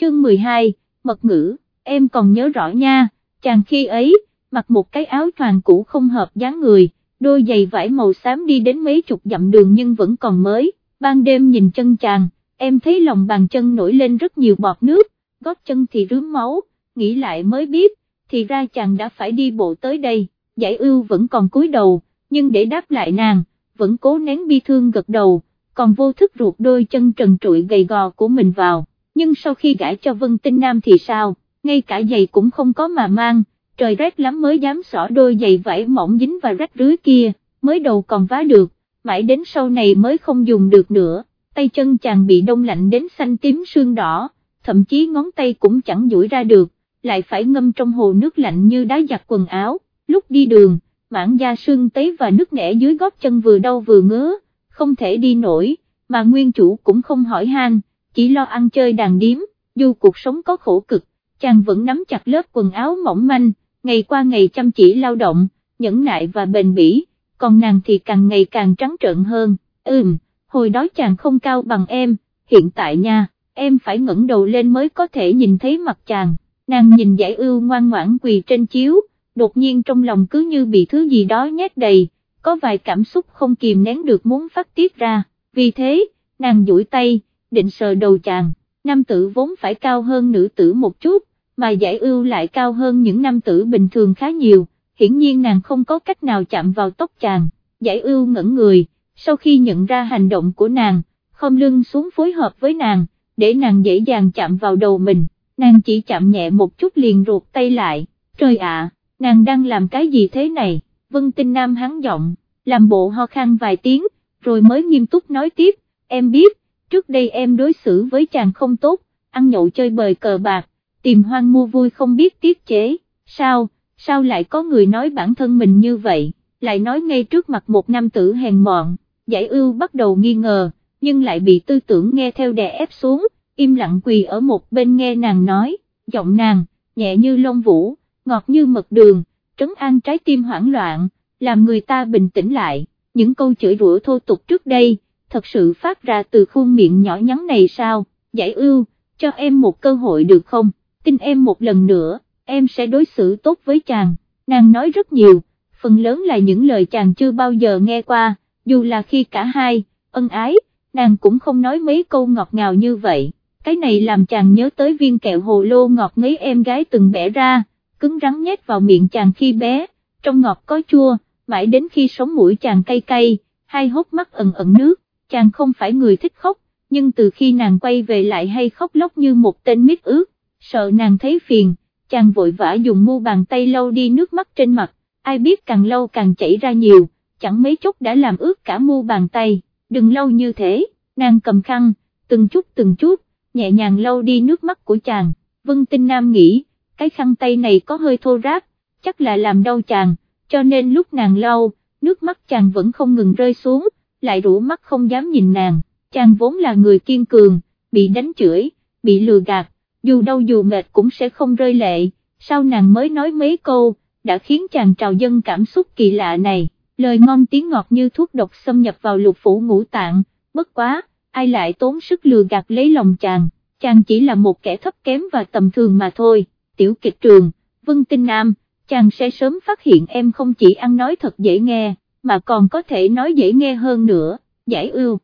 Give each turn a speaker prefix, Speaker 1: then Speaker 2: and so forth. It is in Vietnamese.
Speaker 1: chương 12, mật ngữ, em còn nhớ rõ nha, chàng khi ấy, mặc một cái áo choàng cũ không hợp dáng người, đôi giày vải màu xám đi đến mấy chục dặm đường nhưng vẫn còn mới, ban đêm nhìn chân chàng, em thấy lòng bàn chân nổi lên rất nhiều bọt nước, gót chân thì rướm máu, nghĩ lại mới biết, thì ra chàng đã phải đi bộ tới đây, giải ưu vẫn còn cúi đầu, nhưng để đáp lại nàng, vẫn cố nén bi thương gật đầu, còn vô thức ruột đôi chân trần trụi gầy gò của mình vào, nhưng sau khi gãi cho Vân Tinh Nam thì sao, ngay cả giày cũng không có mà mang, trời rét lắm mới dám xỏ đôi giày vải mỏng dính và rách rưới kia, mới đầu còn vá được, mãi đến sau này mới không dùng được nữa, tay chân chàng bị đông lạnh đến xanh tím sương đỏ, thậm chí ngón tay cũng chẳng duỗi ra được, lại phải ngâm trong hồ nước lạnh như đá giặt quần áo, lúc đi đường, mảng da sưng tấy và nước nẻ dưới gót chân vừa đau vừa ngứa, không thể đi nổi, mà nguyên chủ cũng không hỏi han, chỉ lo ăn chơi đàn điếm, dù cuộc sống có khổ cực, chàng vẫn nắm chặt lớp quần áo mỏng manh, ngày qua ngày chăm chỉ lao động, nhẫn nại và bền bỉ, còn nàng thì càng ngày càng trắng trợn hơn, ừm, hồi đó chàng không cao bằng em, hiện tại nha, em phải ngẩng đầu lên mới có thể nhìn thấy mặt chàng, nàng nhìn giải ưu ngoan ngoãn quỳ trên chiếu, đột nhiên trong lòng cứ như bị thứ gì đó nhét đầy, có vài cảm xúc không kìm nén được muốn phát tiết ra, vì thế, nàng duỗi tay, định sờ đầu chàng, nam tử vốn phải cao hơn nữ tử một chút, mà giải ưu lại cao hơn những nam tử bình thường khá nhiều, hiển nhiên nàng không có cách nào chạm vào tóc chàng, giải ưu ngẩn người, sau khi nhận ra hành động của nàng, không lưng xuống phối hợp với nàng, để nàng dễ dàng chạm vào đầu mình, nàng chỉ chạm nhẹ một chút liền ruột tay lại, trời ạ, nàng đang làm cái gì thế này, vân tinh nam hắn giọng, làm bộ ho khan vài tiếng, rồi mới nghiêm túc nói tiếp, em biết, trước đây em đối xử với chàng không tốt, ăn nhậu chơi bời cờ bạc, tìm hoang mua vui không biết tiết chế, sao, sao lại có người nói bản thân mình như vậy, lại nói ngay trước mặt một nam tử hèn mọn, giải ưu bắt đầu nghi ngờ, nhưng lại bị tư tưởng nghe theo đè ép xuống, im lặng quỳ ở một bên nghe nàng nói, giọng nàng, nhẹ như lông vũ, ngọt như mật đường, trấn an trái tim hoảng loạn, làm người ta bình tĩnh lại, những câu chửi rủa thô tục trước đây, thật sự phát ra từ khuôn miệng nhỏ nhắn này sao, giải ưu, cho em một cơ hội được không, tin em một lần nữa, em sẽ đối xử tốt với chàng, nàng nói rất nhiều, phần lớn là những lời chàng chưa bao giờ nghe qua, dù là khi cả hai, ân ái, nàng cũng không nói mấy câu ngọt ngào như vậy, cái này làm chàng nhớ tới viên kẹo hồ lô ngọt ngấy em gái từng bẻ ra, cứng rắn nhét vào miệng chàng khi bé, trong ngọt có chua, mãi đến khi sống mũi chàng cay cay, hai hốc mắt ẩn ẩn nước, chàng không phải người thích khóc, nhưng từ khi nàng quay về lại hay khóc lóc như một tên mít ướt, sợ nàng thấy phiền, chàng vội vã dùng mu bàn tay lau đi nước mắt trên mặt, ai biết càng lâu càng chảy ra nhiều, chẳng mấy chốc đã làm ướt cả mu bàn tay, đừng lâu như thế, nàng cầm khăn, từng chút từng chút, nhẹ nhàng lau đi nước mắt của chàng, Vân Tinh Nam nghĩ, cái khăn tay này có hơi thô ráp, chắc là làm đau chàng, cho nên lúc nàng lau, nước mắt chàng vẫn không ngừng rơi xuống, lại rũ mắt không dám nhìn nàng, chàng vốn là người kiên cường, bị đánh chửi, bị lừa gạt, dù đau dù mệt cũng sẽ không rơi lệ, sau nàng mới nói mấy câu, đã khiến chàng trào dân cảm xúc kỳ lạ này, lời ngon tiếng ngọt như thuốc độc xâm nhập vào lục phủ ngũ tạng, bất quá, ai lại tốn sức lừa gạt lấy lòng chàng, chàng chỉ là một kẻ thấp kém và tầm thường mà thôi, tiểu kịch trường, Vân Tinh Nam, chàng sẽ sớm phát hiện em không chỉ ăn nói thật dễ nghe, mà còn có thể nói dễ nghe hơn nữa, giải ưu.